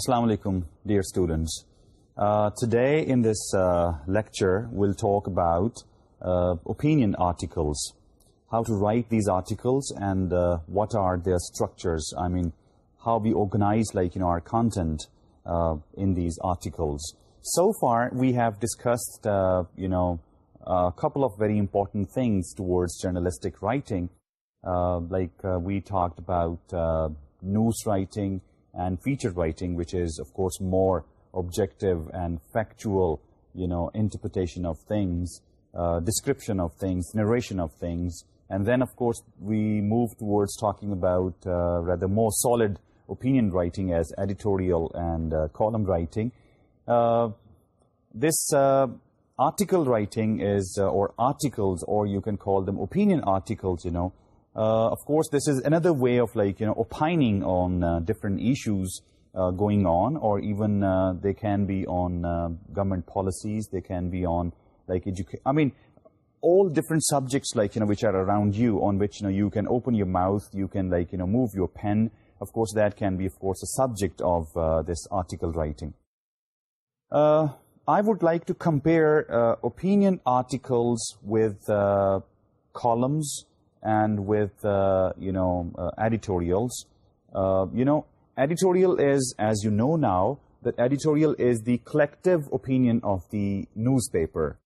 Assalamu alaikum, dear students. Uh, today in this uh, lecture, we'll talk about uh, opinion articles, how to write these articles and what are their structures. I mean, how we organize like, you know, our content in these articles. So far, we have discussed, you know, a couple of very important things towards journalistic writing. Like we talked about news writing, and feature writing, which is, of course, more objective and factual, you know, interpretation of things, uh, description of things, narration of things. And then, of course, we move towards talking about uh, rather more solid opinion writing as editorial and uh, column writing. This article writing is, or articles, or you can call them opinion articles, you know, of course this is another way of you know, opining on uh, different issues uh, going on, or even uh, they can be on government policies, they can be on, like, education. i mean, all different subjects like you know which are around you on which you know you can open your mouth you can like you know move your pen of course that can be of course a subject of uh, this article writing uh, I would like to compare uh, opinion articles with columns and with, uh, you know, uh, editorials. Uh, you know, editorial is, as you know now, that editorial is the collective opinion of the newspaper.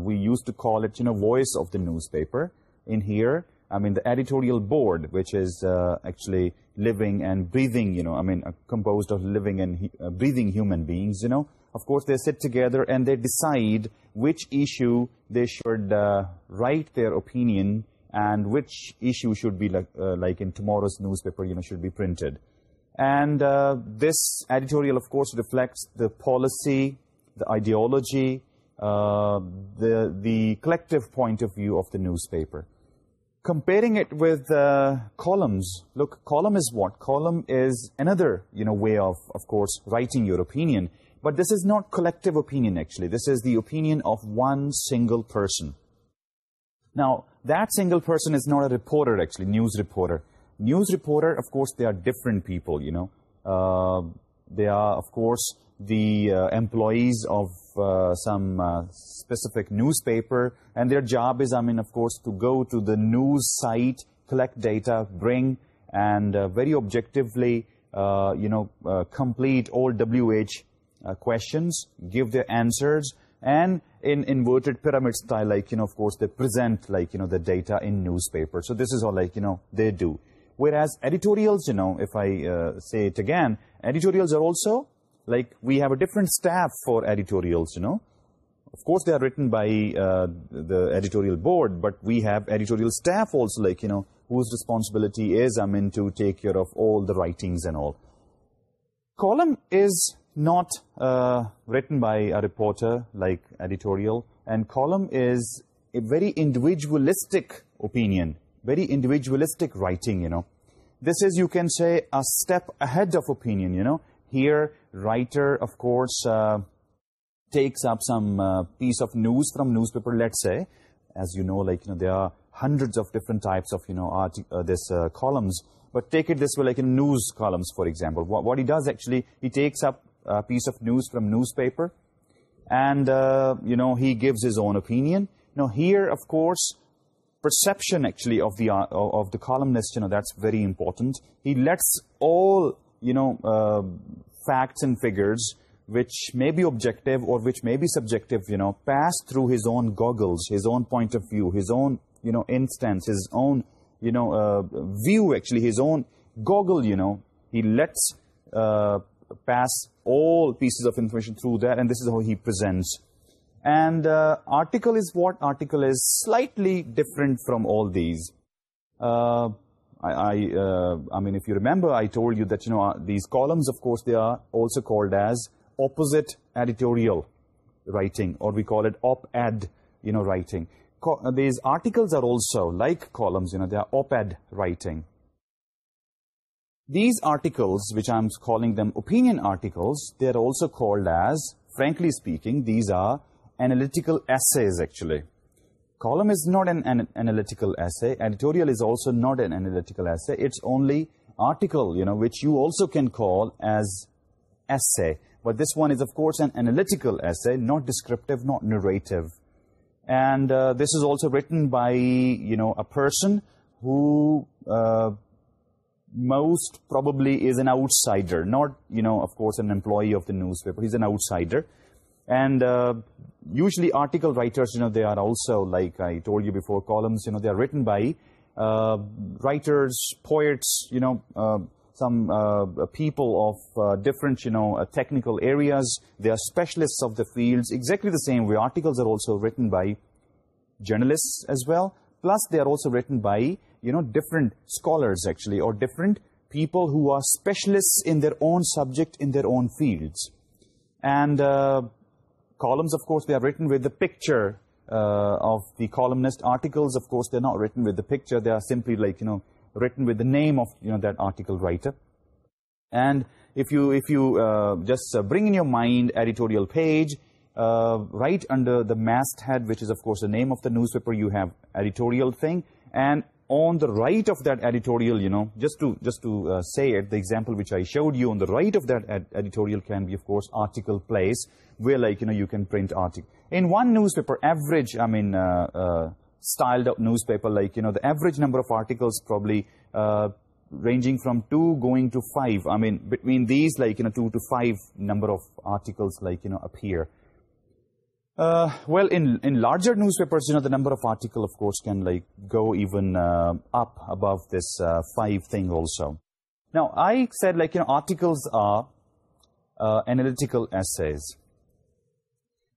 We used to call it, you know, voice of the newspaper in here. I mean, the editorial board, which is actually living and breathing, you know, I mean, composed of living and breathing human beings, you know. Of course, they sit together and they decide which issue they should write their opinion and which issue should be uh, like, in tomorrow's newspaper, you know, should be printed. And uh, this editorial, of course, reflects the policy, the ideology, uh, the, the collective point of view of the newspaper. Comparing it with columns, look, column is what? Column is another, you know, way of, of course, writing your opinion. But this is not collective opinion, actually. This is the opinion of one single person. Now, that single person is not a reporter actually, news reporter. News reporter, of course, they are different people, you know. Uh, they are, of course, the uh, employees of uh, some uh, specific newspaper, and their job is, I mean, of course, to go to the news site, collect data, bring, and uh, very objectively, uh, you know, complete all WH questions, give their answers, and in inverted pyramid style, like, you know, of course, they present, like, you know, the data in newspapers. So this is all, like, you know, they do. Whereas editorials, you know, if I uh, say it again, editorials are also, like, we have a different staff for editorials, you know. Of course, they are written by uh, the editorial board, but we have editorial staff also, like, you know, whose responsibility is, I mean, to take care of all the writings and all. Column is not uh, written by a reporter like editorial. And column is a very individualistic opinion very individualistic writing you know. This is you can say a step ahead of opinion you know. Here writer of course uh, takes up some uh, piece of news from newspaper let's say. As you know like you know there are hundreds of different types of you know this columns. But take it this way like in news columns for example what he does actually he takes up uh, piece of news from newspaper. And uh, you know he gives his own opinion. Now here of course perception actually of the uh, of the columnist you know that's very important. He lets all you know uh, facts and figures which may be objective or which may be subjective you know pass through his own goggles his own point of view his own you know instance his own you know view actually his own goggle you know. He lets pass all pieces of information through that and this is how he presents. And uh, article is what? Article is slightly different from all these. Uh, I, I, uh, I mean, if you remember, I told you that, you know, uh, these columns, of course, they are also called as opposite editorial writing or we call it op-ed, you know, writing. Co these articles are also like columns, you know, they are op-ed writing these articles, which I'm calling them opinion articles, they're also called as, frankly speaking, these are analytical essays, actually. Column is not an, analytical essay. Editorial is also not an analytical essay. It's only article, you know, which you also can call as essay. But this one is, of course, an analytical essay, not descriptive, not narrative. And uh, this is also written by, you know, a person who... Uh, most probably is an outsider, not, you know, of course, an employee of the newspaper. He's an outsider. And uh, usually article writers, you know, they are also, like I told you before, columns, you know, they are written by uh, writers, poets, you know, uh, some people of different, you know, technical areas. They are specialists of the fields. Exactly the same way, articles are also written by journalists as well. Plus, they are also written by you know, different scholars actually, or different people who are specialists in their own subject, in their own fields. And uh, columns, of course, they are written with the picture uh, of the columnist. Articles, of course, they're not written with the picture. They are simply like, you know, written with the name of, you know, that article writer. And if you, if you uh, just bring in your mind editorial page, right under the masthead, which is, of course, the name of the newspaper, you have editorial thing. And on the right of that editorial, you know, just to just to uh, say it, the example which I showed you on the right of that editorial can be, of course, article place, where, like, you know, you can print article. In one newspaper, average, I mean, uh, uh, styled up newspaper, like, you know, the average number of articles probably ranging from two going to five. I mean, between these, like, you know, two to five number of articles, like, you know, appear. here. Uh, well, in in larger newspapers, you know, the number of article, of course, can, like, go even uh, up above this uh, five thing also. Now, I said, like, you know, articles are analytical essays.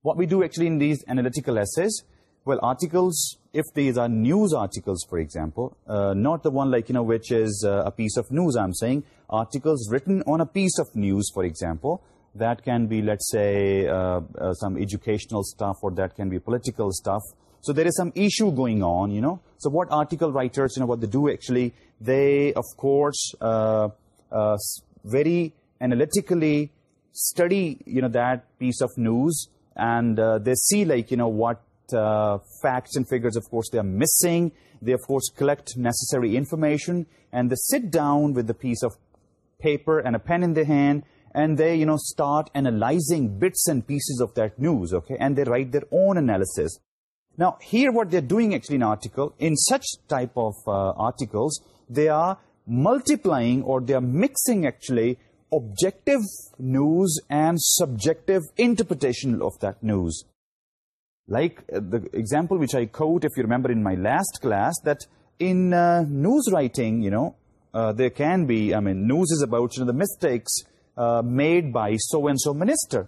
What we do, actually, in these analytical essays, well, articles, if these are news articles, for example, not the one, like, you know, which is a piece of news, I'm saying, articles written on a piece of news, for example, that can be, let's say, uh, uh, some educational stuff or that can be political stuff. So there is some issue going on, you know. So what article writers, you know, what they do actually, they, of course, uh, very analytically study, you know, that piece of news and they see, like, you know, what facts and figures, of course, they are missing. They, of course, collect necessary information and they sit down with the piece of paper and a pen in their hand and they you know start analyzing bits and pieces of that news okay? And they write their own analysis. Now here what they're doing actually in article in such type of uh, articles they are multiplying or they are mixing actually objective news and subjective interpretation of that news. Like uh, the example which i quote if you remember in my last class that in uh, news writing you know there can be i mean news is about you know the mistakes uh, made by so and so minister,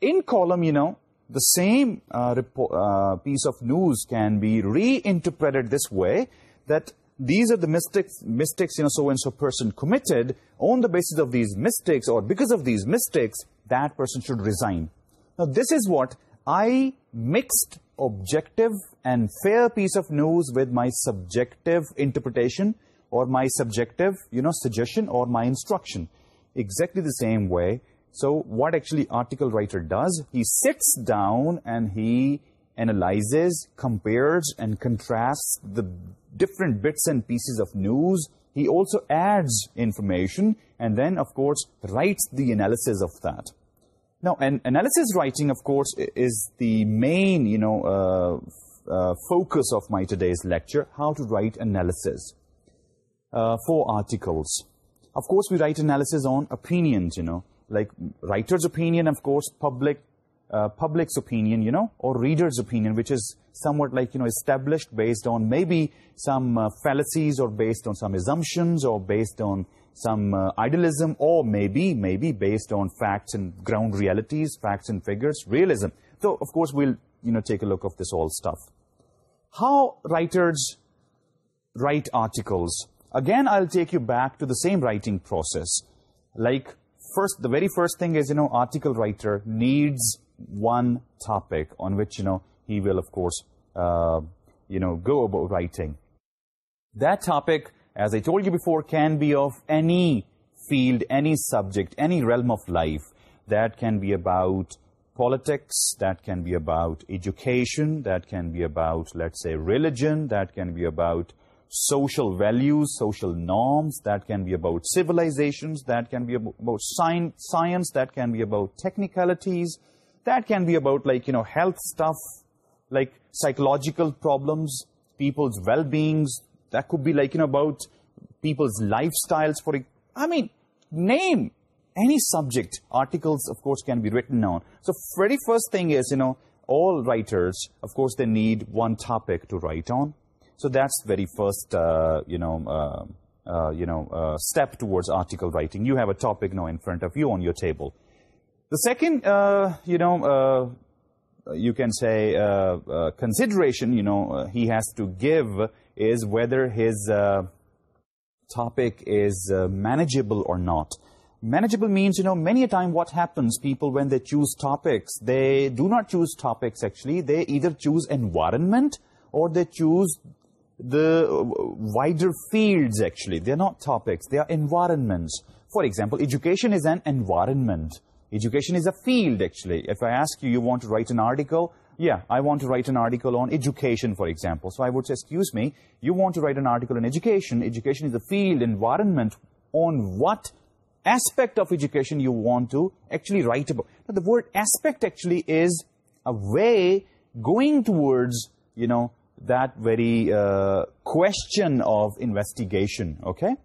in column you know the same uh, uh, piece of news can be reinterpreted this way that these are the mistakes, mistakes you know, so-and-so person committed. On the basis of these mistakes or because of these mistakes, that person should resign. Now, this is what I mixed objective and fair piece of news with my subjective interpretation or my subjective, you know, suggestion or my instruction exactly the same way. So what actually article writer does, he sits down and he analyzes, compares and contrasts the different bits and pieces of news. He also adds information and then, of course, writes the analysis of that. Now, an analysis writing, of course, is the main, you know, uh, uh, focus of my today's lecture, how to write analysis uh, for articles of course we write analysis on opinions, you know, like writer's opinion, of course, public, uh, public's opinion, you know, or reader's opinion, which is somewhat like, you know, established based on maybe some uh, fallacies or based on some assumptions or based on some uh, idealism or maybe, maybe based on facts and ground realities, facts and figures, realism. So, of course, we'll, you know, take a look of this all stuff. How writers write articles again I'll take you back to the same writing process. Like, first, the very first thing is, you know, article writer needs one topic on which, you know, he will, of course, uh, you know, go about writing. That topic, as I told you before, can be of any field, any subject, any realm of life. That can be about politics, that can be about education, that can be about, let's say, religion, that can be about social values, social norms, that can be about civilizations, that can be about science, that can be about technicalities, that can be about like, you know, health stuff, like psychological problems, people's well-beings, that could be like, you know, about people's lifestyles. For I mean, name any subject. Articles, of course, can be written on. So very first thing is, you know, all writers, of course, they need one topic to write on so that's the very first uh, you know uh, uh, you know step towards article writing. You have a topic now in front of you on your table. The second you know you can say consideration you know he has to give is whether his topic is manageable or not. Manageable means you know many a time what happens people when they choose topics they do not choose topics actually. They either choose environment or they choose the uh, wider fields actually. They're not topics, they are environments. For example, education is an environment. Education is a field actually. If I ask you, you want to write an article? Yeah, I want to write an article on education, for example. So I would say, excuse me, you want to write an article on education. Education is a field, environment, on what aspect of education you want to actually write about. Now, the word aspect actually is a way going towards, you know, that very uh, question of investigation, okay?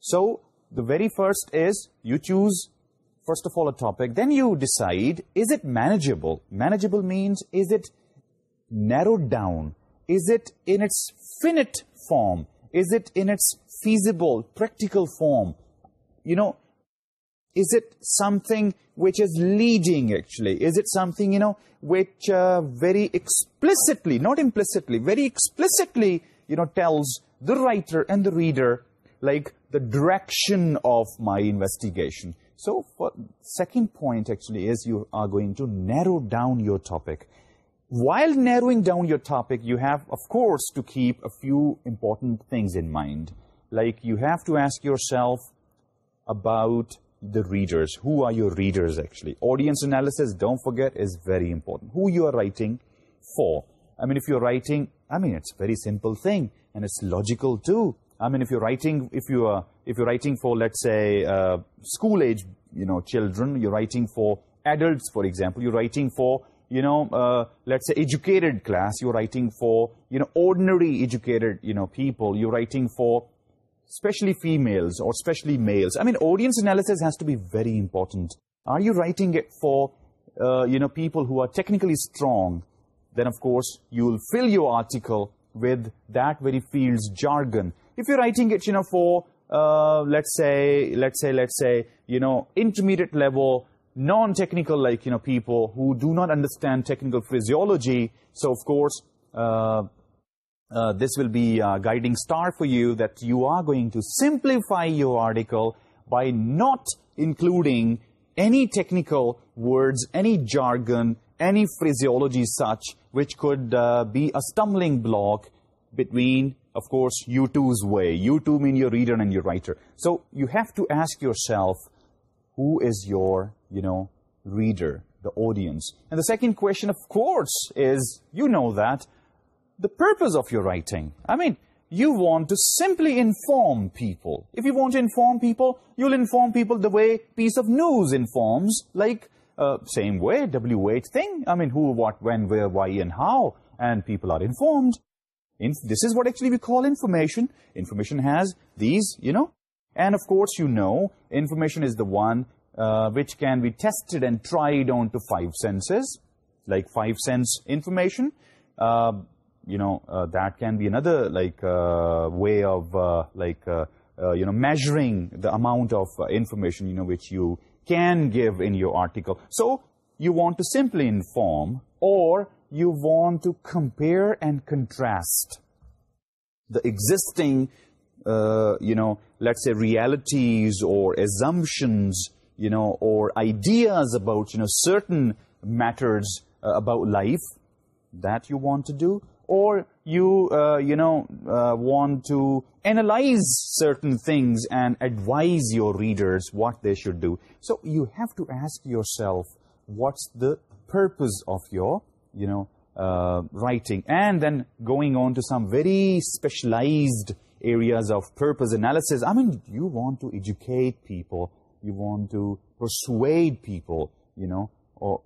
So, the very first is, you choose, first of all, a topic. Then you decide, is it manageable? Manageable means, is it narrowed down? Is it in its finite form? Is it in its feasible, practical form? You know, is it something which is leading actually? Is it something, you know, which uh, very explicitly, not implicitly, very explicitly, you know, tells the writer and the reader, like, the direction of my investigation. So, for second point actually is you are going to narrow down your topic. While narrowing down your topic, you have, of course, to keep a few important things in mind. Like, you have to ask yourself about the readers. Who are your readers, actually? Audience analysis, don't forget, is very important. Who you are writing for. I mean, if you're writing, I mean, it's a very simple thing, and it's logical, too. I mean, if you're writing, if you are, if you're writing for, let's say, uh, school-age you know, children, you're writing for adults, for example, you're writing for, you know, uh, let's say, educated class, you're writing for, you know, ordinary educated, you know, people, you're writing for especially females or especially males. I mean, audience analysis has to be very important. Are you writing it for, uh, you know, people who are technically strong? Then, of course, you'll fill your article with that very field's jargon. If you're writing it, you know, for, uh, let's say, let's say, let's say, you know, intermediate level, non-technical, like, you know, people who do not understand technical physiology, so, of course, uh, uh, this will be a guiding star for you that you are going to simplify your article by not including any technical words, any jargon, any phraseology such, which could uh, be a stumbling block between, of course, you two's way. You two mean your reader and your writer. So you have to ask yourself, who is your, you know, reader, the audience? And the second question, of course, is, you know that, the purpose of your writing. I mean, you want to simply inform people. If you want to inform people, you'll inform people the way piece of news informs, like uh, same way, WH thing. I mean, who, what, when, where, why, and how, and people are informed. This is what actually we call information. Information has these, you know. And of course, you know, information is the one uh, which can be tested and tried on to five senses, like five sense information. Uh, you know, uh, that can be another, like, uh, way of, uh, like, you know, measuring the amount of information, you know, which you can give in your article. So you want to simply inform or you want to compare and contrast the existing, you know, let's say realities or assumptions, you know, or ideas about, you know, certain matters about life that you want to do or you, uh, you know, uh, want to analyze certain things and advise your readers what they should do. So you have to ask yourself, what's the purpose of your, you know, uh, writing? And then going on to some very specialized areas of purpose analysis. I mean, you want to educate people. You want to persuade people, you know, or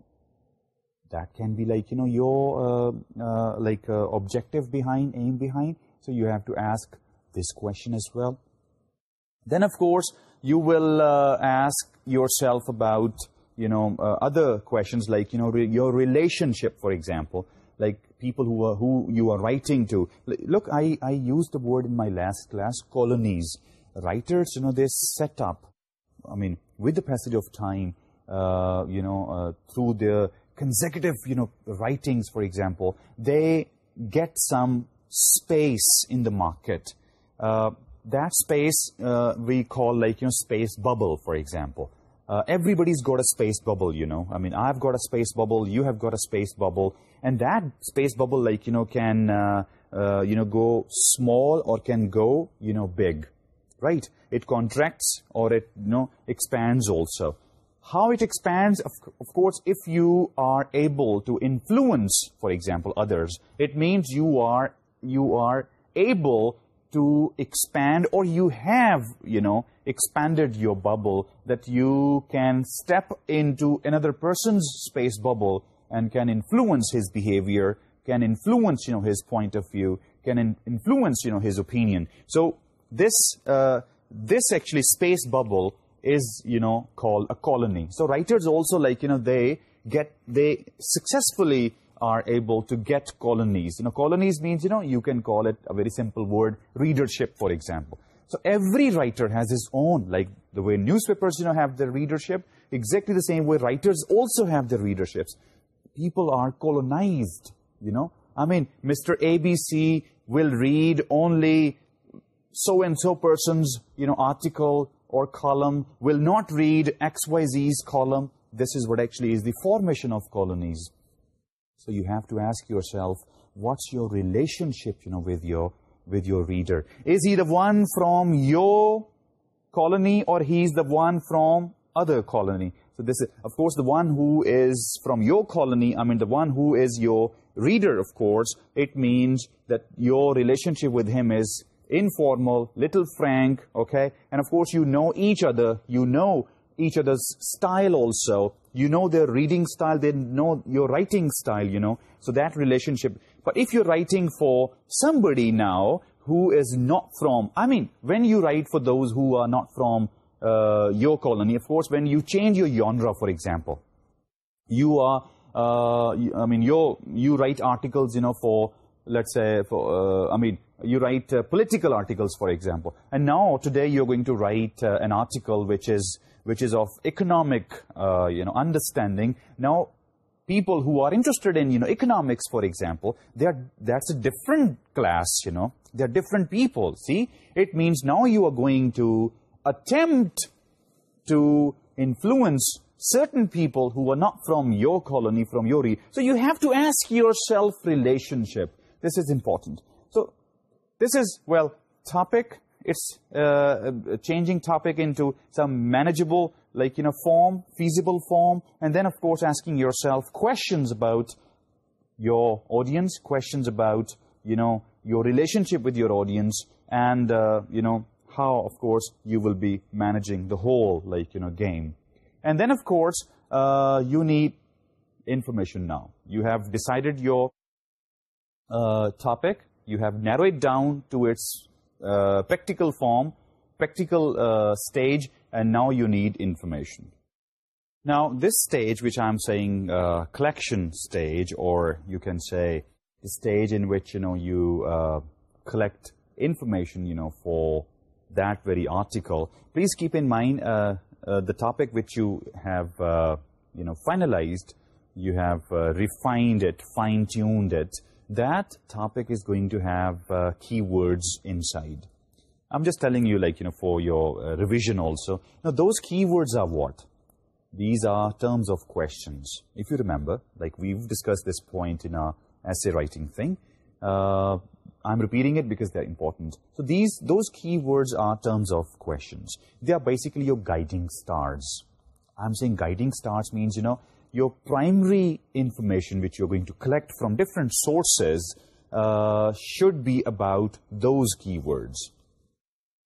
that can be like you know your uh, uh, like uh, objective behind aim behind. So you have to ask this question as well. Then of course you will ask yourself about you know other questions like you know your relationship for example. Like people who are who you are writing to. Look i i used the word in my last class colonies. Writers you know they set up i mean with the passage of time you know through their consecutive, you know, writings, for example, they get some space in the market. Uh, that space uh, we call like, you know, space bubble, for example. Uh, everybody's got a space bubble, you know. I mean, I've got a space bubble, you have got a space bubble. And that space bubble, like, you know, can, uh, uh, you know, go small or can go, you know, big, right? It contracts or it, you know, expands also how it expands of, course if you are able to influence for example others it means you are you are able to expand or you have you know expanded your bubble that you can step into another person's space bubble and can influence his behavior can influence you know his point of view can influence you know his opinion. So this uh, this actually space bubble is, you know, called a colony. So writers also, like, you know, they get, they successfully are able to get colonies. You know, colonies means, you know, you can call it a very simple word, readership, for example. So every writer has his own, like the way newspapers, you know, have their readership, exactly the same way writers also have their readerships. People are colonized, you know. I mean, Mr. ABC will read only so-and-so person's, you know, article, or column will not read XYZ's column. This is what actually is the formation of colonies. So you have to ask yourself, what's your relationship, you know, with your, with your reader? Is he the one from your colony or he's the one from other colony? So this is, of course, the one who is from your colony, I mean, the one who is your reader, of course, it means that your relationship with him is informal, little frank, okay? And of course, you know each other, you know each other's style also, you know their reading style, they know your writing style, you know? So that relationship. But if you're writing for somebody now who is not from, I mean, when you write for those who are not from uh, your colony, of course, when you change your genre, for example, you are, uh, I mean, you you write articles, you know, for let's say, for, uh, I mean, you write uh, political articles, for example. And now, today, you're going to write uh, an article which is which is of economic, you know, understanding. Now, people who are interested in, you know, economics, for example, they are, that's a different class, you know. They're different people, see? It means now you are going to attempt to influence certain people who are not from your colony, from your... So you have to ask yourself relationship this is important. So this is, well, topic. It's uh, changing topic into some manageable, like, you know, form, feasible form. And then, of course, asking yourself questions about your audience, questions about, you know, your relationship with your audience and, uh, you know, how, of course, you will be managing the whole, like, you know, game. And then, of course, uh, you need information now. You have decided your uh, topic, you have narrowed it down to its uh, practical form, practical uh, stage, and now you need information. Now, this stage, which I'm saying collection stage, or you can say the stage in which, you know, you collect information, you know, for that very article, please keep in mind the topic which you have, you know, finalized, you have refined it, fine-tuned it, that topic is going to have uh, keywords inside. I'm just telling you like, you know, for your uh, revision also. Now those keywords are what? These are terms of questions. If you remember, like we've discussed this point in our essay writing thing. Uh, I'm repeating it because they're important. So these, those keywords are terms of questions. They are basically your guiding stars. I'm saying guiding stars means, you know, your primary information which you're going to collect from different sources uh, should be about those keywords.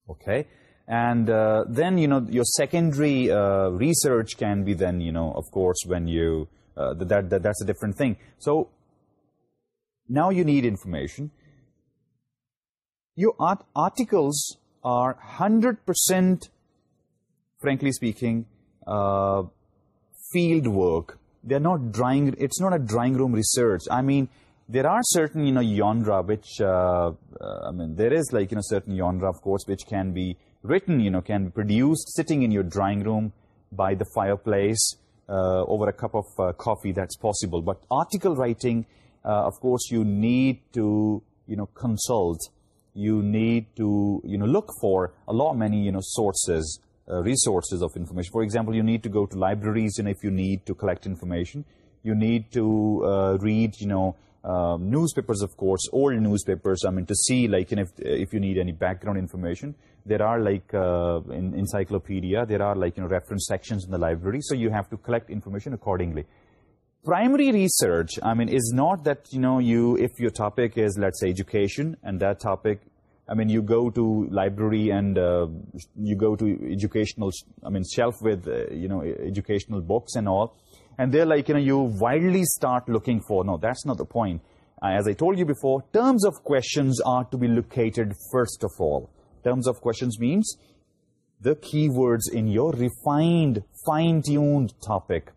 Okay? And uh, then, you know, your secondary uh, research can be then, you know, of course, when you... That, that That's a different thing. So, now you need information. Your articles are 100%, frankly speaking, field work. They are not drawing, it's not a drawing room research. I mean, there are certain, you know, yandra which—I uh, uh, mean, there is like, you know, certain yandra, of course, which can be written, you know, can be produced sitting in your drawing room by the fireplace uh, over a cup of coffee, that's possible. But article writing, of course, you need to, you know, consult. You need to, you know, look for a lot of many, you know, sources. Uh, resources of information. For example, you need to go to libraries and if you need to collect information. You need to uh, read, you know, um, newspapers, of course, old newspapers, I mean, to see, like, if, uh, if you need any background information. There are, like, encyclopedias. there are, like, you know, reference sections in the library, so you have to collect information accordingly. Primary research, I mean, is not that, you know, you, if your topic is, let's say, education, and that topic I mean, you go to library and uh, you go to educational, I mean, shelf with, uh, you know, educational books and all. And they're like, you know, you wildly start looking for, no, that's not the point. Uh, as I told you before, terms of questions are to be located first of all. Terms of questions means the keywords in your refined, fine-tuned topic,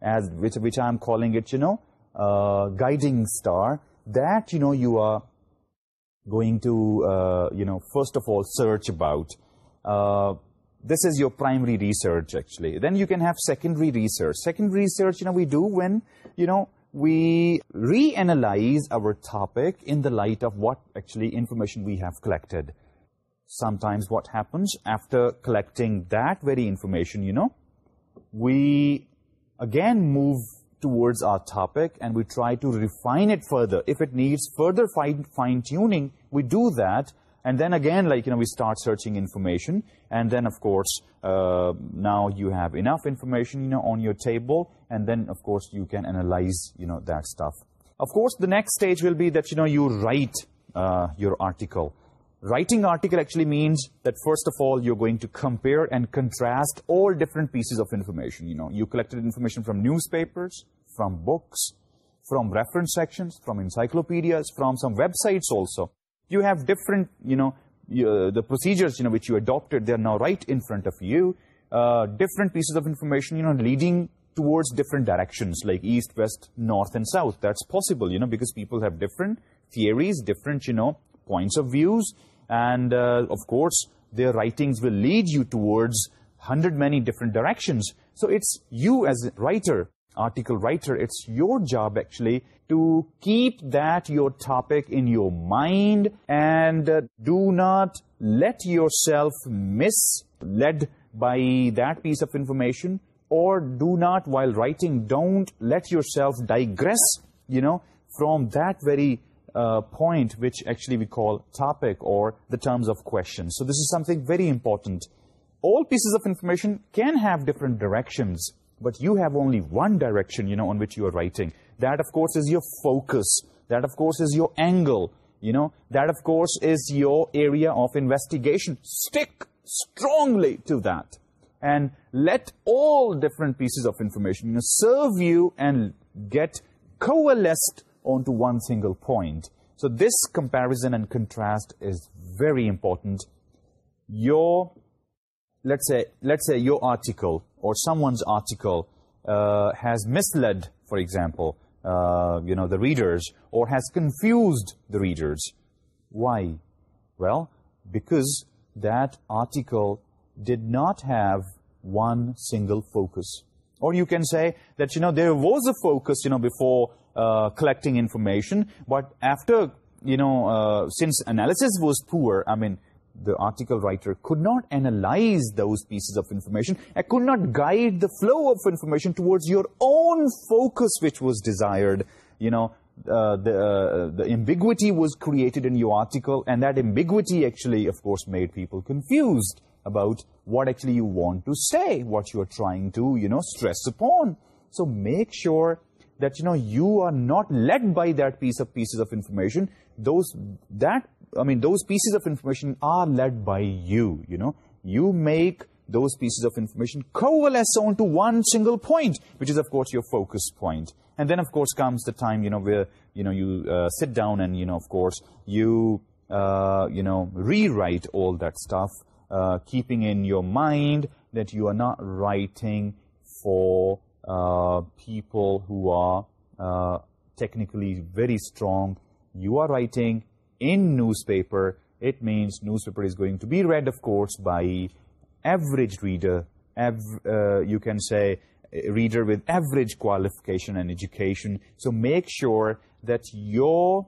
as which, I'm calling it, you know, guiding star, that, you know, you are going to, uh, you know, first of all, search about. Uh, this is your primary research, actually. Then you can have secondary research. Secondary research, you know, we do when, you know, we reanalyze our topic in the light of what, actually, information we have collected. Sometimes what happens after collecting that very information, you know, we again move towards our topic and we try to refine it further. If it needs further fine-tuning, we do that. And then again, like, you know, we start searching information. And then, of course, uh, now you have enough information, you know, on your table. And then, of course, you can analyze, you know, that stuff. Of course, the next stage will be that, you know, you write uh, your article. Writing article actually means that first of all, you're going to compare and contrast all different pieces of information. You know, you collected information from newspapers, from books, from reference sections, from encyclopedias, from some websites also. You have different, you know, uh, the procedures, you know, which you adopted, they're now right in front of you. Uh, different pieces of information, you know, leading towards different directions, like east, west, north, and south. That's possible, you know, because people have different theories, different, you know, points of views, and uh, of course their writings will lead you towards hundred many different directions. So it's you as writer article writer it's your job actually to keep that your topic in your mind and uh, do not let yourself misled by that piece of information. Or do not while writing don't let yourself digress you know from that very uh, point which actually we call topic or the terms of question. So this is something very important. all pieces of information can have different directions, but you have only one direction, you know, on which you are writing. That, of course, is your focus. That, of course, is your angle. You know, that, of course, is your area of investigation. Stick strongly to that. And let all different pieces of information, you know, serve you and get coalesced onto one single point. So this comparison and contrast is very important. Your, let's say, let's say your article or someone's article uh, has misled, for example, uh, you know, the readers or has confused the readers. Why? Well, because that article did not have one single focus. Or you can say that, you know, there was a focus, you know, before uh, collecting information, but after you know, uh, since analysis was poor, I mean, the article writer could not analyze those pieces of information and could not guide the flow of information towards your own focus which was desired, you know, uh, the, uh, the ambiguity was created in your article and that ambiguity actually, of course, made people confused about what actually you want to say, what you are trying to, you know, stress upon. So make sure that you know you are not led by that piece of pieces of information. Those that i mean those pieces of information are led by you you know. You make those pieces of information coalesce onto one single point which is of course your focus point. And then of course comes the time you know where you know you uh, sit down and you know of course you uh, you know rewrite all that stuff uh, keeping in your mind that you are not writing for uh, people who are uh, technically very strong. You are writing in newspaper. It means newspaper is going to be read, of course, by average reader. Uh, you can say reader with average qualification and education. So make sure that your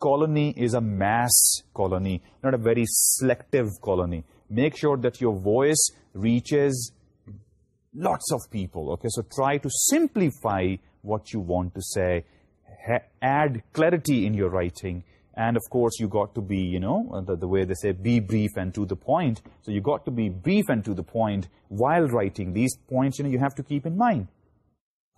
colony is a mass colony, not a very selective colony. Make sure that your voice reaches lots of people. Okay, so try to simplify what you want to say, add clarity in your writing, and of course you got to be, you know, uh, the, way they say, be brief and to the point. So you got to be brief and to the point while writing. These points, you know, you have to keep in mind.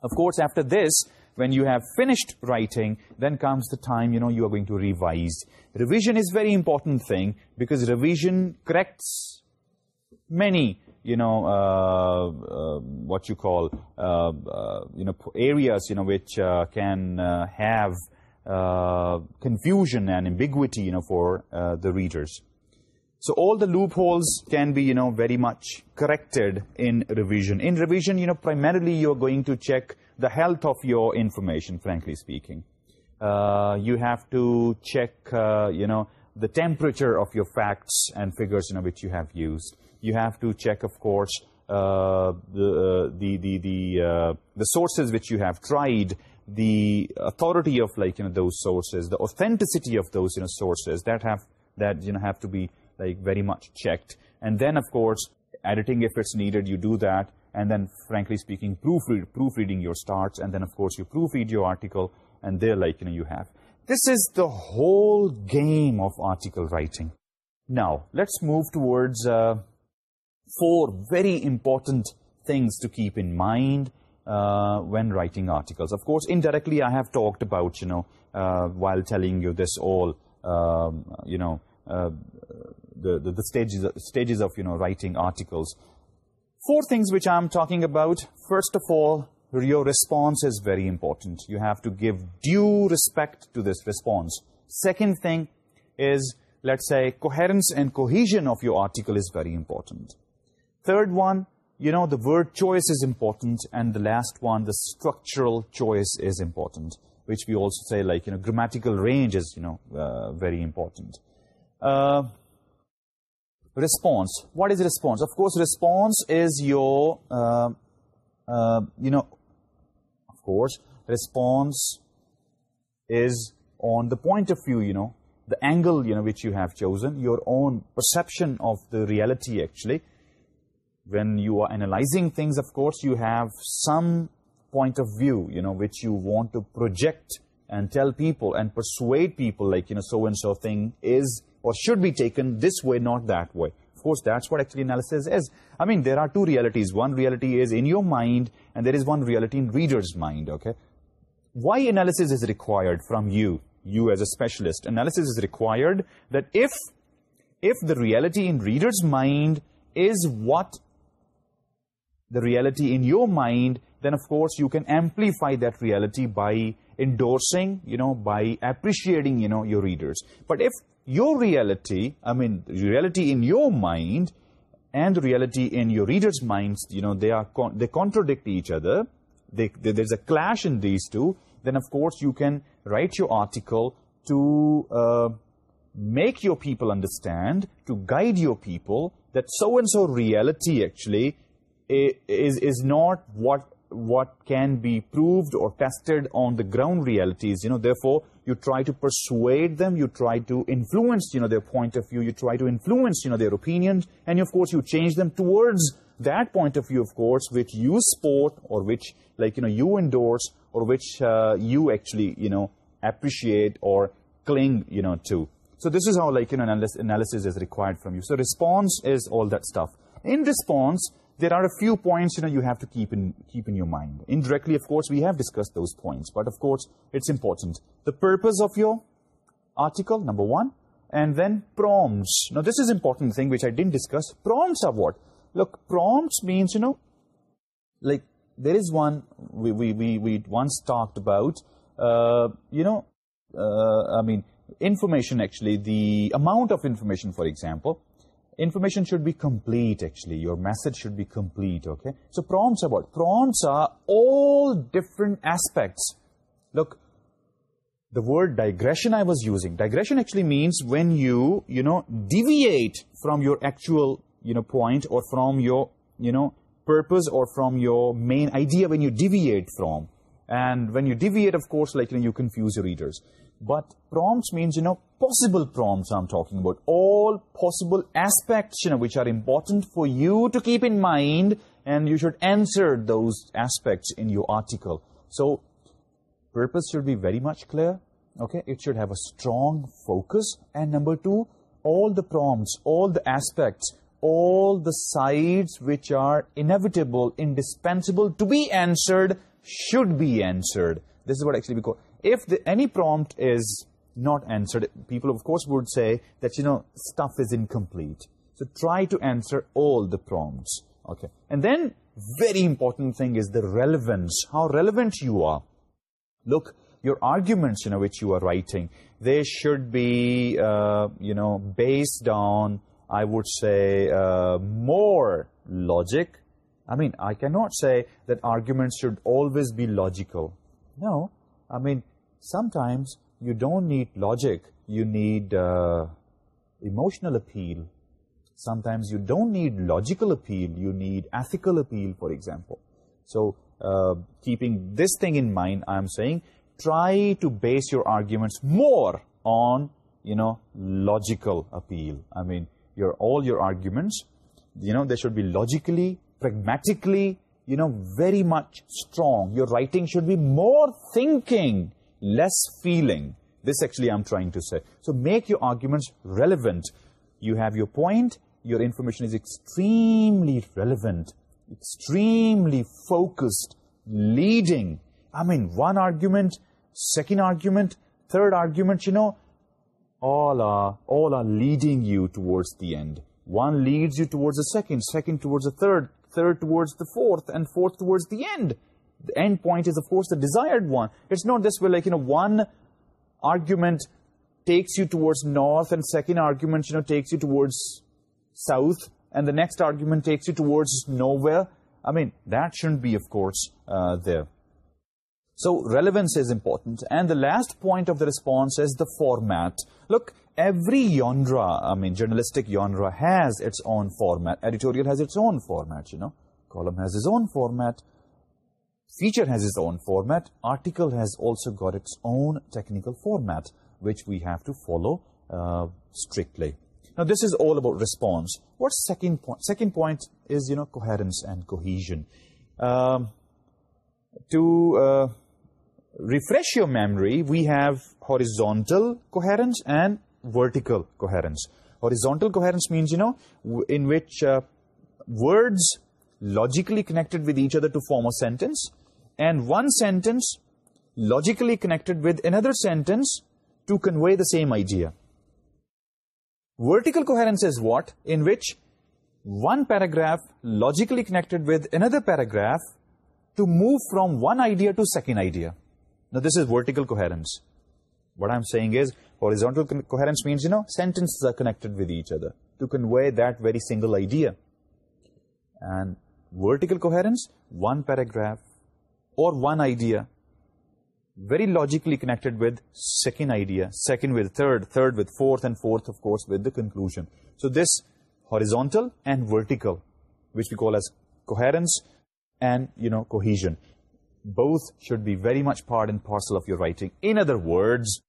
Of course, after this, when you have finished writing, then comes the time, you know, you are going to revise. Revision is very important thing because revision corrects many you know, uh, uh, what you call, uh, you know, areas, you know, which can have confusion and ambiguity, you know, for the readers. So all the loopholes can be, you know, very much corrected in revision. In revision, you know, primarily you're going to check the health of your information, frankly speaking. You have to check, you know, the temperature of your facts and figures you know, which you have used. You have to check, of course, uh, the, uh, the, the, the, uh, the sources which you have tried, the authority of like, you know, those sources, the authenticity of those, you know, sources that have, that, you know, have to be like very much checked. And then, of course, editing if it's needed, you do that. And then, frankly speaking, proofread, proofreading your starts. And then, of course, you proofread your article and there, like, you know, you have this is the whole game of article writing. Now, let's move towards uh, four very important things to keep in mind uh, when writing articles. Of course, indirectly, I have talked about, you know, uh, while telling you this all, um, you know, the, the, the stages, stages of, you know, writing articles. Four things which I'm talking about. First of all, your response is very important. You have to give due respect to this response. Second thing is, let's say, coherence and cohesion of your article is very important. Third one, you know, the word choice is important. And the last one, the structural choice is important, which we also say, like, you know, grammatical range is, you know, uh, very important. Uh, response. What is response? Of course, response is your... Uh, you know, course, response is on the point of view, you know, the angle, you know, which you have chosen, your own perception of the reality, actually. When you are analyzing things, of course, you have some point of view, you know, which you want to project and tell people and persuade people, like, you know, so-and-so thing is or should be taken this way, not that way course, that's what actually analysis is. I mean, there are two realities. One reality is in your mind, and there is one reality in reader's mind, okay? Why analysis is required from you, you as a specialist? Analysis is required that if, if the reality in reader's mind is what the reality in your mind, then, of course, you can amplify that reality by endorsing, you know, by appreciating, you know, your readers. But if your reality, I mean, reality in your mind and the reality in your readers' minds, you know, they, are they contradict each other, there's a clash in these two, then, of course, you can write your article to uh, make your people understand, to guide your people that so-and-so reality, actually, is, is not what what can be proved or tested on the ground realities, you know, therefore you try to persuade them, you try to influence, you know, their point of view, you try to influence, you know, their opinions, and of course you change them towards that point of view, of course, which you support or which, like, you know, you endorse or which uh, you actually, you know, appreciate or cling, you know, to. So this is how, like, you know, analysis is required from you. So response is all that stuff. In response, there are a few points you know you have to keep in keep in your mind. Indirectly of course we have discussed those points but of course it's important. The purpose of your article number one and then prompts. Now this is important thing which i didn't discuss. Prompts are what? Look prompts means you know like there is one we we we, once talked about uh, you know uh, i mean information actually the amount of information for example Information should be complete. Actually, your message should be complete. Okay, so prompts are what? Prompts are all different aspects. Look, the word digression I was using. Digression actually means when you, you know, deviate from your actual, you know, point or from your, you know, purpose or from your main idea when you deviate from. And when you deviate, of course, like, you know, you confuse your readers but prompts means you know possible prompts I'm talking about. All possible aspects you know which are important for you to keep in mind and you should answer those aspects in your article. So purpose should be very much clear okay? It should have a strong focus. And number two all the prompts all the aspects all the sides which are inevitable indispensable to be answered should be answered. This is what actually we call if any prompt is not answered, people of course would say that, you know, stuff is incomplete. So try to answer all the prompts. Okay. And then very important thing is the relevance, how relevant you are. Look, your arguments, you know, which you are writing, they should be, uh, you know, based on, I would say, uh, more logic. I mean, I cannot say that arguments should always be logical. No. I mean, sometimes you don't need logic, you need uh, emotional appeal. Sometimes you don't need logical appeal, you need ethical appeal, for example. So, uh, keeping this thing in mind, I'm saying, try to base your arguments more on, you know, logical appeal. I mean, your all your arguments, you know, they should be logically, pragmatically, you know, very much strong. Your writing should be more thinking, less feeling. This actually I'm trying to say. So make your arguments relevant. You have your point. Your information is extremely relevant, extremely focused, leading. I mean, one argument, second argument, third argument, you know, all are, all are leading you towards the end. One leads you towards the second, second towards the third, third towards the fourth, and fourth towards the end. The end point is, of course, the desired one. It's not this way, like, you know, one argument takes you towards north, and second argument, you know, takes you towards south, and the next argument takes you towards nowhere. I mean, that shouldn't be, of course, uh, there. So, relevance is important. And the last point of the response is the format. Look, every genre, I mean, journalistic genre has its own format. Editorial has its own format, you know. Column has its own format. Feature has its own format. Article has also got its own technical format, which we have to follow uh, strictly. Now, this is all about response. What's second point? Second point is, you know, coherence and cohesion. Um, to uh, refresh your memory, we have horizontal coherence and vertical coherence. Horizontal coherence means, you know, in which uh, words logically connected with each other to form a sentence and one sentence logically connected with another sentence to convey the same idea. Vertical coherence is what? In which one paragraph logically connected with another paragraph to move from one idea to second idea. Now this is vertical coherence what I'm saying is horizontal coherence means, you know, sentences are connected with each other to convey that very single idea. And vertical coherence, one paragraph or one idea, very logically connected with second idea, second with third, third with fourth, and fourth, of course, with the conclusion. So this horizontal and vertical, which we call as coherence and, you know, cohesion. Both should be very much part and parcel of your writing. In other words,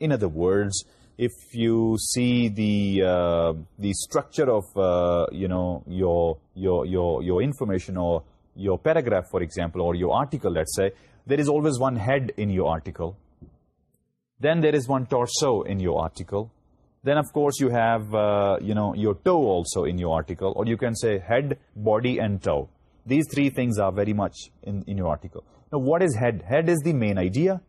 in other words if you see the uh, the structure of uh, you know your your your your information or your paragraph for example or your article let's say there is always one head in your article. Then there is one torso in your article. Then of course you have uh, you know your toe also in your article. Or you can say head body and toe. These three things are very much in in your article. Now what is head? Head is the main idea.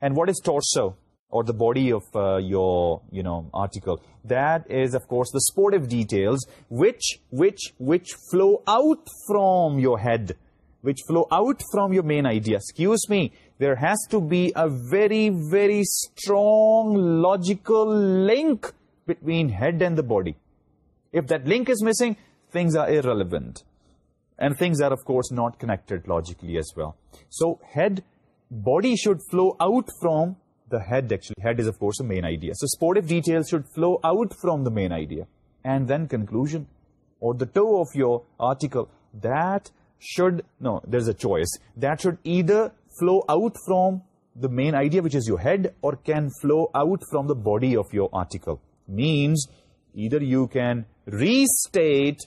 And what is torso? or the body of uh, your you know article. That is of course the sportive details which which which flow out from your head which flow out from your main idea. Excuse me there has to be a very very strong logical link between head and the body. If that link is missing things are irrelevant. And things are of course not connected logically as well. So head body should flow out from the head actually. Head is of course the main idea. So sportive details should flow out from the main idea. And then conclusion or the toe of your article that should, no, there's a choice. That should either flow out from the main idea which is your head or can flow out from the body of your article. Means either you can restate,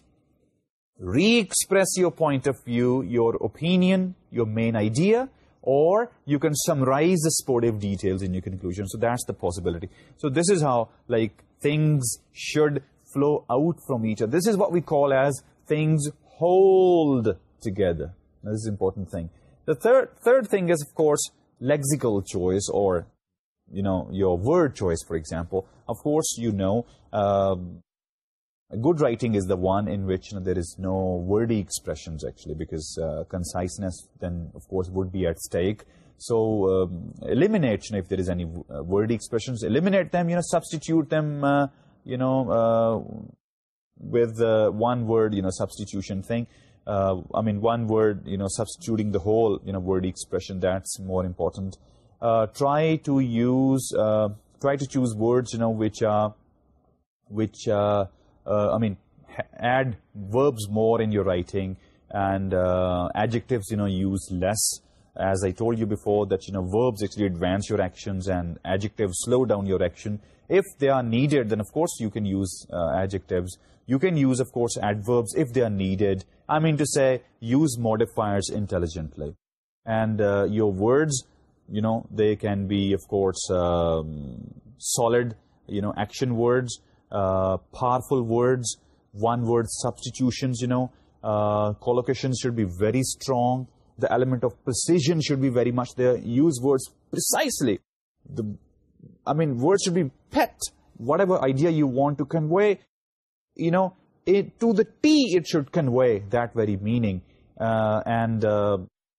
re-express your point of view, your opinion, your main idea or you can summarize the supportive details in your conclusion. So that's the possibility. So this is how like things should flow out from each other. This is what we call as things hold together. Now, this is important thing. The third, third thing is, of course, lexical choice or, you know, your word choice, for example. Of course, you know, um, good writing is the one in which there is no wordy expressions actually because uh, conciseness then of course would be at stake. So um, eliminate if there is any uh, wordy expressions eliminate them you know substitute them uh, you know uh, with one word you know substitution thing. I mean one word you know substituting the whole you know wordy expression that's more important. Try to use try to choose words you know which are which uh, I mean, add verbs more in your writing and uh, adjectives, you know, use less. As I told you before, that, you know, verbs actually advance your actions and adjectives slow down your action. If they are needed, then, of course, you can use uh, adjectives. You can use, of course, adverbs if they are needed. I mean to say, use modifiers intelligently. And your words, you know, they can be, of course, um, solid, you know, action words. Uh, powerful words, one-word substitutions, you know. Uh, Collocations should be very strong. The element of precision should be very much there. Use words precisely. The, I mean, words should be pet. Whatever idea you want to convey, you know, to the T it should convey that very meaning. Uh, and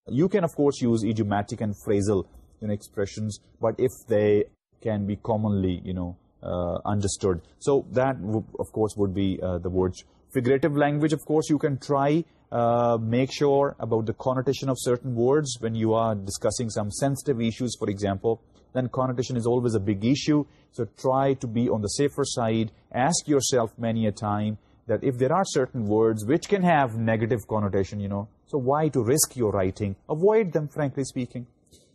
you can, of course, use idiomatic and phrasal you know, expressions, but if they can be commonly, you know, uh, understood. So that, of course, would be uh, the words. Figurative language, of course, you can try. Uh, make sure about the connotation of certain words when you are discussing some sensitive issues, for example. Then connotation is always a big issue. So try to be on the safer side. Ask yourself many a time that if there are certain words which can have negative connotation, you know, so why to risk your writing? Avoid them, frankly speaking.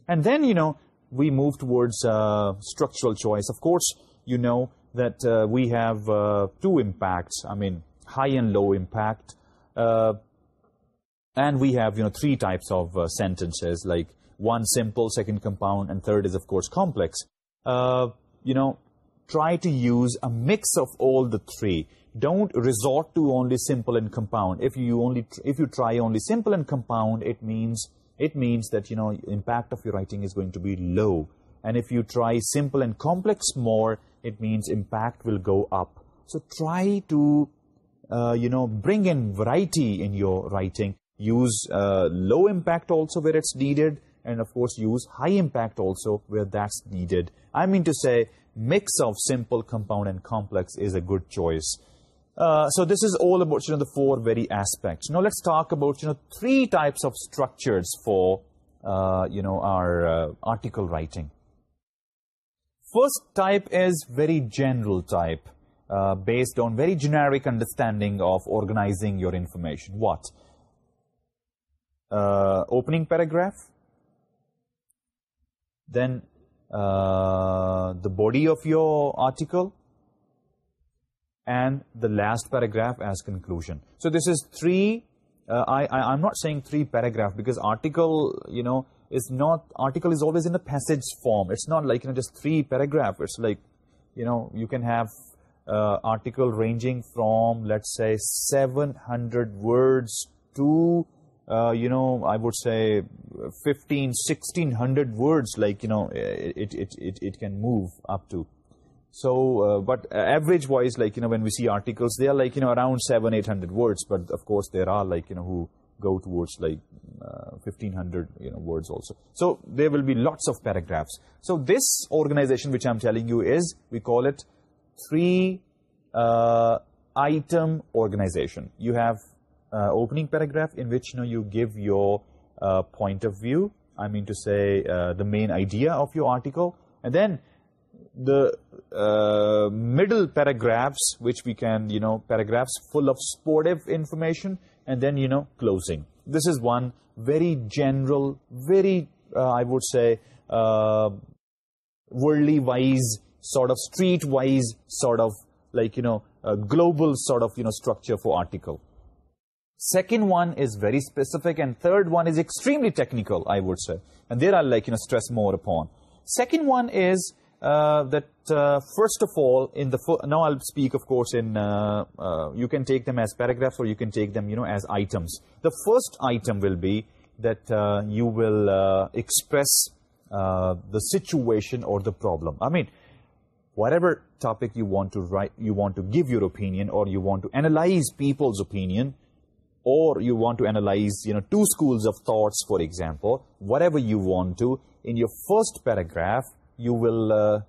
And then, you know, we move towards uh, structural choice. Of course, you know that uh, we have uh, two impacts, I mean, high and low impact. Uh, and we have, you know, three types of sentences, like one simple, second compound, and third is, of course, complex. You know, try to use a mix of all the three. Don't resort to only simple and compound. If you, only if you try only simple and compound, it means, it means that, you know, impact of your writing is going to be low. And if you try simple and complex more, it means impact will go up. So try to, uh, you know, bring in variety in your writing. Use uh, low impact also where it's needed. And of course, use high impact also where that's needed. I mean to say, mix of simple, compound, and complex is a good choice. Uh, so this is all about, you know, the four very aspects. Now let's talk about, you know, three types of structures for, you know, our article writing. First type is very general type, uh, based on very generic understanding of organizing your information. What? Uh, opening paragraph. Then uh, the body of your article. And the last paragraph as conclusion. So this is three, I I'm not saying three paragraphs because article, you know, is not article is always in a passage form it's not like you know just three paragraph it's like you know you can have uh, article ranging from let's say 700 words to uh, you know i would say 15 1600 words like you know it it it it can move up to So, uh, but average-wise, like, you know, when we see articles, they are, like, you know, around 700, 800 words. But, of course, there are, like, you know, who go towards like uh, 1500 you know, words also. So there will be lots of paragraphs. So this organization which I'm telling you is, we call it three uh, item organization. You have uh, opening paragraph in which you, know, you give your uh, point of view, I mean to say uh, the main idea of your article, and then the uh, middle paragraphs which we can, you know, paragraphs full of sportive information, and then, you know, closing. This is one very general, very, uh, I would say, uh, worldly-wise sort of, street-wise sort of, like, you know, global sort of, you know, structure for article. Second one is very specific, and third one is extremely technical, I would say. And there I like, you know, stress more upon. Second one is... Uh, that uh, first of all in the now I'll speak of course in uh, you can take them as paragraphs or you can take them you know as items. The first item will be that you will express the situation or the problem. I mean whatever topic you want to write you want to give your opinion or you want to analyze people's opinion or you want to analyze you know two schools of thoughts for example whatever you want to in your first paragraph you will uh,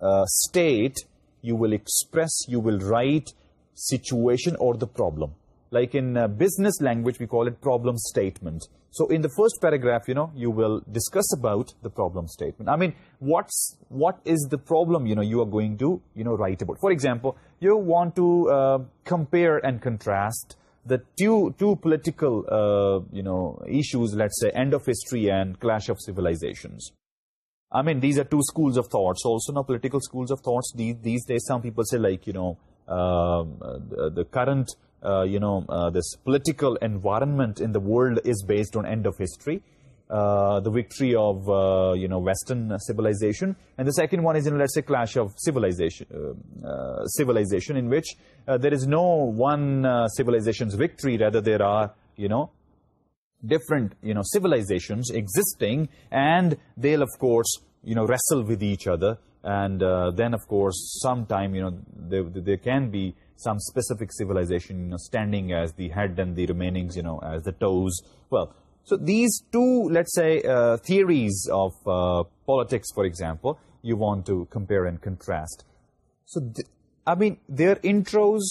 uh, state, you will express, you will write situation or the problem. Like in uh, business language, we call it problem statement. So in the first paragraph, you know, you will discuss about the problem statement. I mean, what's, what is the problem, you know, you are going to, you know, write about. For example, you want to compare and contrast the two, two political, you know, issues, let's say, end of history and clash of civilizations. I mean, these are two schools of thoughts, also now political schools of thoughts. These, these days, some people say, like, you know, uh, the, the, current, uh, you know, uh, this political environment in the world is based on end of history. Uh, the victory of, uh, you know, Western civilization. And the second one is, you know, let's say clash of civilization, uh, civilization in which there is no one civilization's victory, rather there are, you know, different you know civilizations existing and they'll of course you know wrestle with each other. And uh, then of course sometime you know there, can be some specific civilization standing as the head and the remainings you know as the toes. Well so these two let's say uh, theories of uh, politics for example you want to compare and contrast. So i mean their intros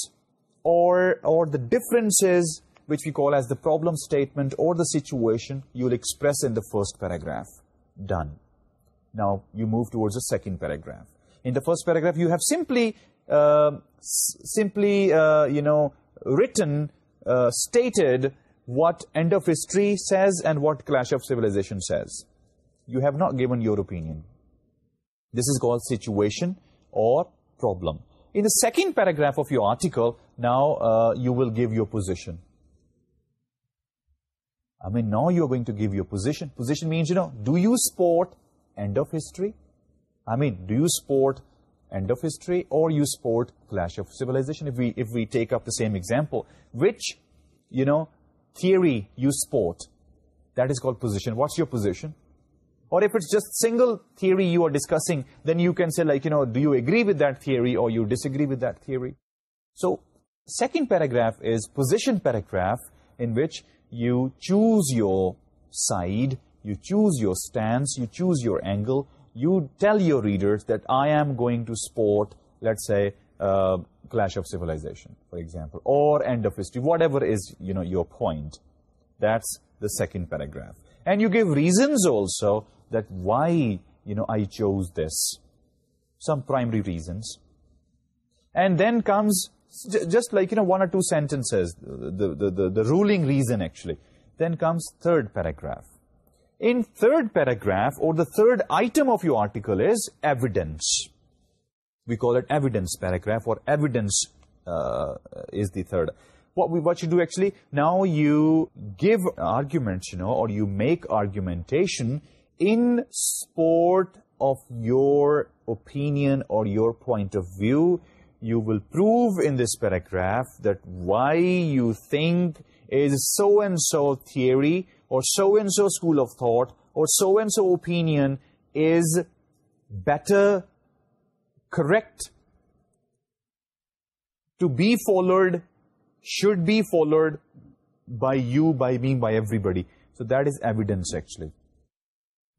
or or the differences which we call as the problem statement or the situation you'll express in the first paragraph. Done. Now, you move towards the second paragraph. In the first paragraph, you have simply, uh, simply uh, you know, written, uh, stated what end of history says and what clash of civilization says. You have not given your opinion. This is called situation or problem. In the second paragraph of your article, now you will give your position. I mean, now you're going to give your position. Position means, you know, do you sport end of history? I mean, do you sport end of history or you sport clash of civilization? If we, if we take up the same example, which, you know, theory you sport, that is called position. What's your position? Or if it's just single theory you are discussing, then you can say like, you know, do you agree with that theory or you disagree with that theory? So, second paragraph is position paragraph in which you choose your side, you choose your stance, you choose your angle, you tell your readers that I am going to sport, let's say, uh, Clash of Civilization, for example, or End of History, whatever is, you know, your point. That's the second paragraph. And you give reasons also that why, you know, I chose this. Some primary reasons. And then comes just like you know one or two sentences the the the, ruling reason actually. Then comes third paragraph. In third paragraph or the third item of your article is evidence. We call it evidence paragraph or evidence uh, is the third. What we what you do actually now you give arguments you know or you make argumentation in support of your opinion or your point of view you will prove in this paragraph that why you think is so-and-so theory or so-and-so school of thought or so-and-so opinion is better, correct, to be followed, should be followed by you, by me, by everybody. So that is evidence, actually.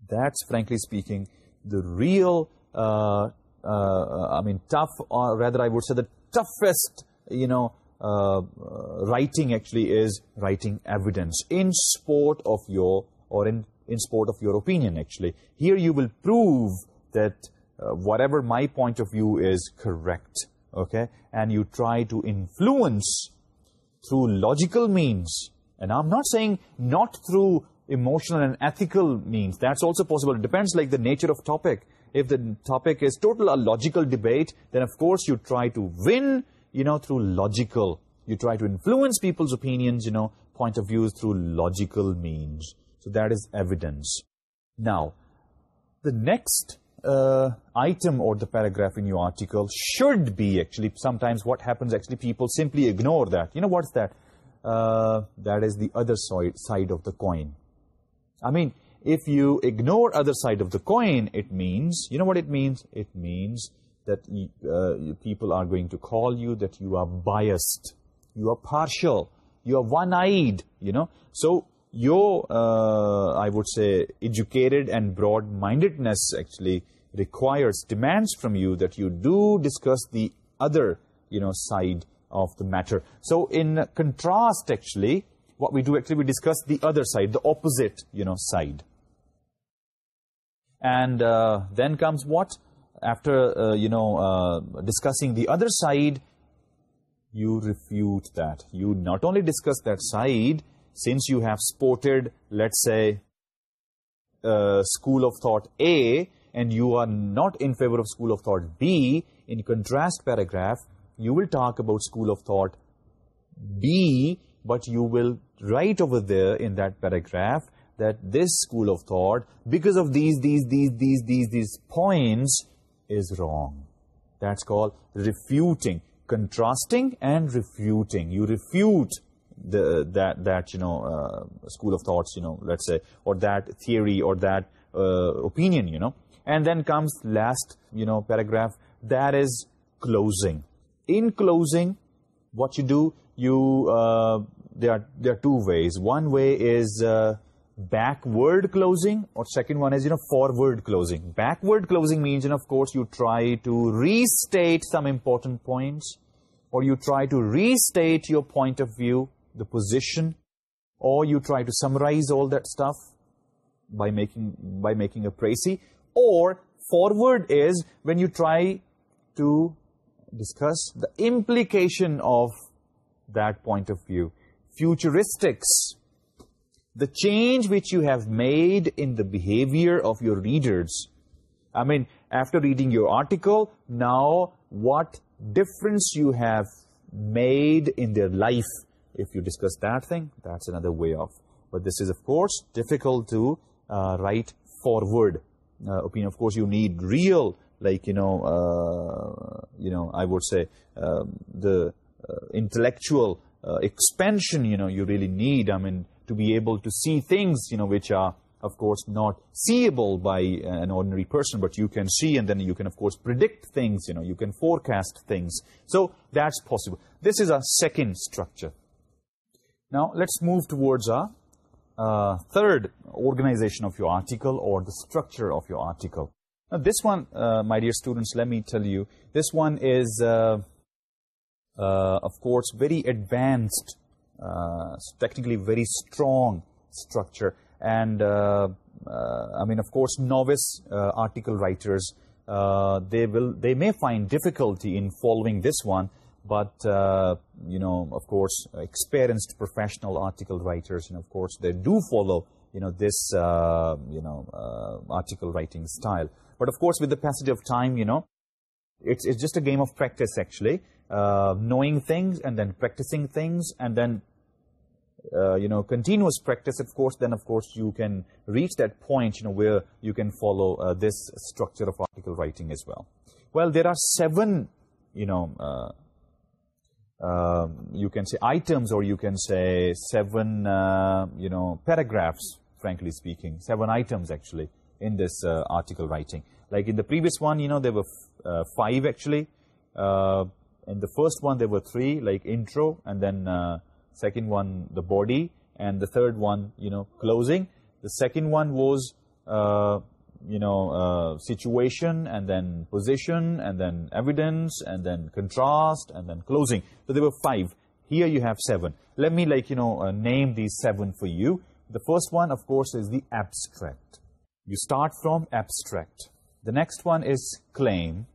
That's, frankly speaking, the real uh, uh, I mean, tough, or rather I would say the toughest, you know, uh, uh, writing actually is writing evidence in support of your, or in, in sport of your opinion actually. Here you will prove that whatever my point of view is correct, okay? And you try to influence through logical means. And I'm not saying not through emotional and ethical means. That's also possible. It depends like the nature of topic if the topic is total a logical debate, then of course you try to win, you know, through logical. You try to influence people's opinions, you know, point of views through logical means. So that is evidence. Now, the next uh, item or the paragraph in your article should be actually, sometimes what happens actually, people simply ignore that. You know, what's that? Uh, that is the other side of the coin. I mean, if you ignore other side of the coin, it means, you know what it means? It means that uh, people are going to call you that you are biased, you are partial, you are one-eyed, you know. So your, uh, I would say, educated and broad-mindedness actually requires, demands from you that you do discuss the other, you know, side of the matter. So in contrast, actually, what we do actually, we discuss the other side, the opposite, you know, side and uh, then comes what? After, uh, you know, uh, discussing the other side, you refute that. You not only discuss that side, since you have supported, let's say, school of thought A, and you are not in favor of school of thought B, in contrast paragraph, you will talk about school of thought B, but you will write over there in that paragraph that this school of thought, because of these, these, these, these, these, these points, is wrong. That's called refuting, contrasting and refuting. You refute the, that, that, you know, uh, school of thoughts, you know, let's say, or that theory or that uh, opinion, you know. And then comes last, you know, paragraph, that is closing. In closing, what you do, you, uh, there, are, there are two ways. One way is uh, backward closing or second one is you know forward closing. Backward closing means and of course you try to restate some important points or you try to restate your point of view the position or you try to summarize all that stuff by making by making a précis. Or forward is when you try to discuss the implication of that point of view. Futuristics the change which you have made in the behavior of your readers. I mean, after reading your article, now what difference you have made in their life. If you discuss that thing, that's another way of. But this is, of course, difficult to uh, write forward uh, opinion. Of course, you need real, like, you know, uh, you know, I would say um, the uh, intellectual uh, expansion, you know, you really need. I mean, to be able to see things, you know, which are, of course, not seeable by uh, an ordinary person, but you can see and then you can, of course, predict things, you know, you can forecast things. So that's possible. This is a second structure. Now, let's move towards our uh, third organization of your article or the structure of your article. Now, this one, uh, my dear students, let me tell you, this one is, of course, very advanced uh, technically very strong structure. And uh, uh, I mean of course novice article writers they will they may find difficulty in following this one but you know of course experienced professional article writers and of course they do follow you know this you know article writing style. But of course with the passage of time you know it's, it's just a game of practice actually. Uh, knowing things and then practicing things and then uh, you know, continuous practice, of course, then of course you can reach that point, where you can follow uh, this structure of article writing as well. Well, there are seven, you know, um, you can say items or you can say seven, you know, paragraphs, frankly speaking, seven items actually in this article writing. Like in the previous one, you know, there were five actually, in the first one there were three like intro and then uh, second one the body and the third one you know closing. The second one was uh, you know uh, situation and then position and then evidence and then contrast and then closing. So there were five. Here you have seven. Let me like you know name these seven for you. The first one of course is the abstract. You start from abstract. The next one is claim.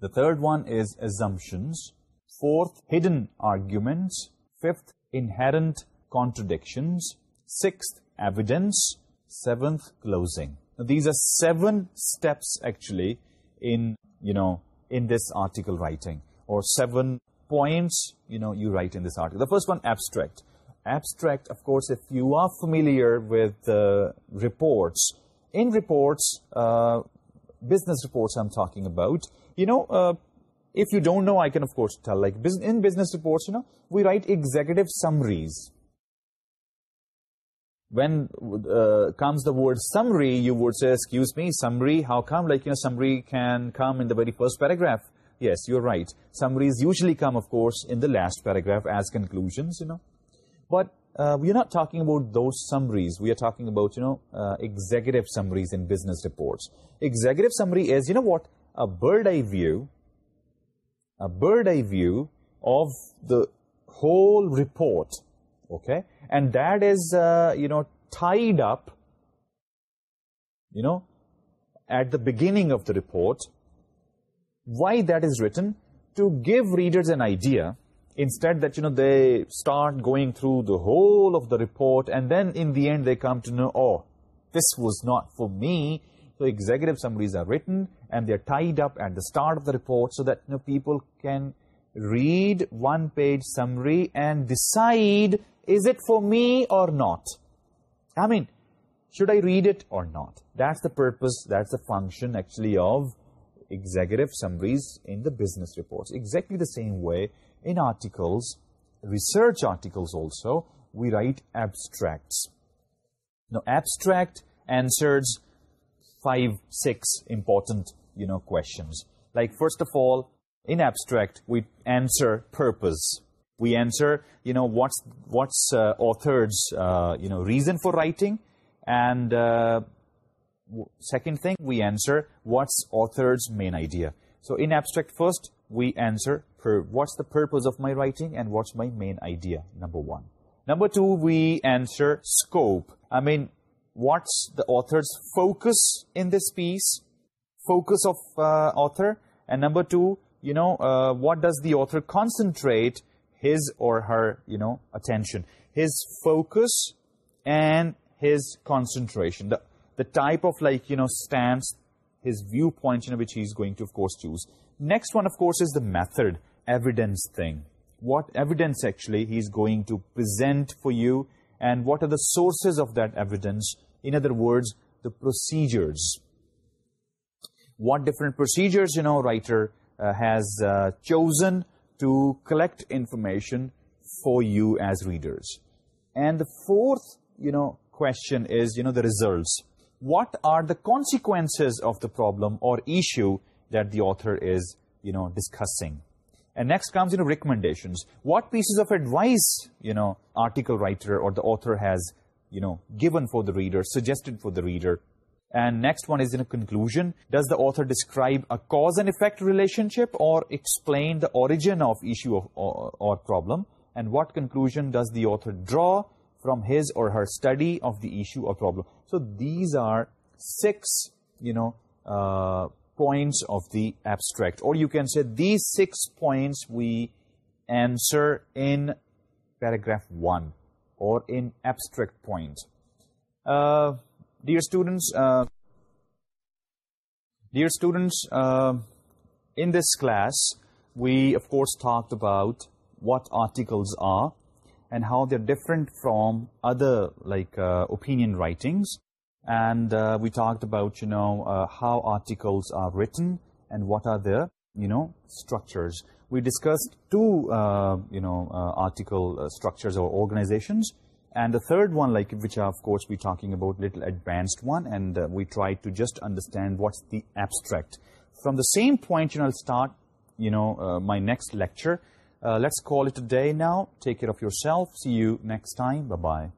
The third one is assumptions. Fourth, hidden arguments. Fifth, inherent contradictions. Sixth, evidence. Seventh, closing. These are seven steps actually in, you know, in this article writing or seven points, you know, you write in this article. The first one, abstract. Abstract, of course, if you are familiar with reports, in reports, uh, business reports I'm talking about, you know, uh, if you don't know, I can of course tell. Like in business reports, you know, we write executive summaries. When uh, comes the word summary, you would say, excuse me, summary, how come? Like, you know, summary can come in the very first paragraph. Yes, you're right. Summaries usually come, of course, in the last paragraph as conclusions, you know. But uh, we're not talking about those summaries. We are talking about, you know, uh, executive summaries in business reports. Executive summary is, you know what, a bird's eye view a bird eye view of the whole report okay? And that is uh, you know tied up you know at the beginning of the report why that is written to give readers an idea instead that you know they start going through the whole of the report and then in the end they come to know oh this was not for me. So executive summaries are written and they're tied up at the start of the report so that people can read one page summary and decide is it for me or not? I mean should i read it or not? That's the purpose that's the function actually of executive summaries in the business reports. Exactly the same way in articles research articles also we write abstracts. Now abstract answers five, six important, you know, questions. Like, first of all, in abstract, we answer purpose. We answer, you know, what's, what's uh, author's, uh, you know, reason for writing. And uh, second thing, we answer what's author's main idea. So in abstract, first, we answer what's the purpose of my writing and what's my main idea, number one. Number two, we answer scope. I mean, what's the author's focus in this piece, focus of uh, author, and number two, you know, uh, what does the author concentrate his or her, you know, attention, his focus and his concentration, the, the type of like, you know, stance, his viewpoint, in which he's going to, of course, choose. Next one, of course, is the method, evidence thing. What evidence, actually, he's going to present for you and what are the sources of that evidence, in other words, the procedures. What different procedures, you know, writer uh, has uh, chosen to collect information for you as readers. And the fourth, you know, question is, you know, the results. What are the consequences of the problem or issue that the author is, you know, discussing? And next comes, you know, recommendations. What pieces of advice, you know, article writer or the author has you know, given for the reader, suggested for the reader. And next one is in a conclusion. Does the author describe a cause and effect relationship or explain the origin of issue or, problem? And what conclusion does the author draw from his or her study of the issue or problem? So these are six, you know, uh, points of the abstract. Or you can say these six points we answer in paragraph one. Or in abstract point, uh, dear students, uh, dear students, uh, in this class we of course talked about what articles are and how they're different from other like opinion writings. And we talked about you know how articles are written and what are their you know structures we discussed two, uh, you know, uh, article uh, structures or organizations. And the third one, like which of course we're talking about, little advanced one, and we try to just understand what's the abstract. From the same point, you know, I'll start, you know, my next lecture. Let's call it a day now. Take care of yourself. See you next time. Bye-bye.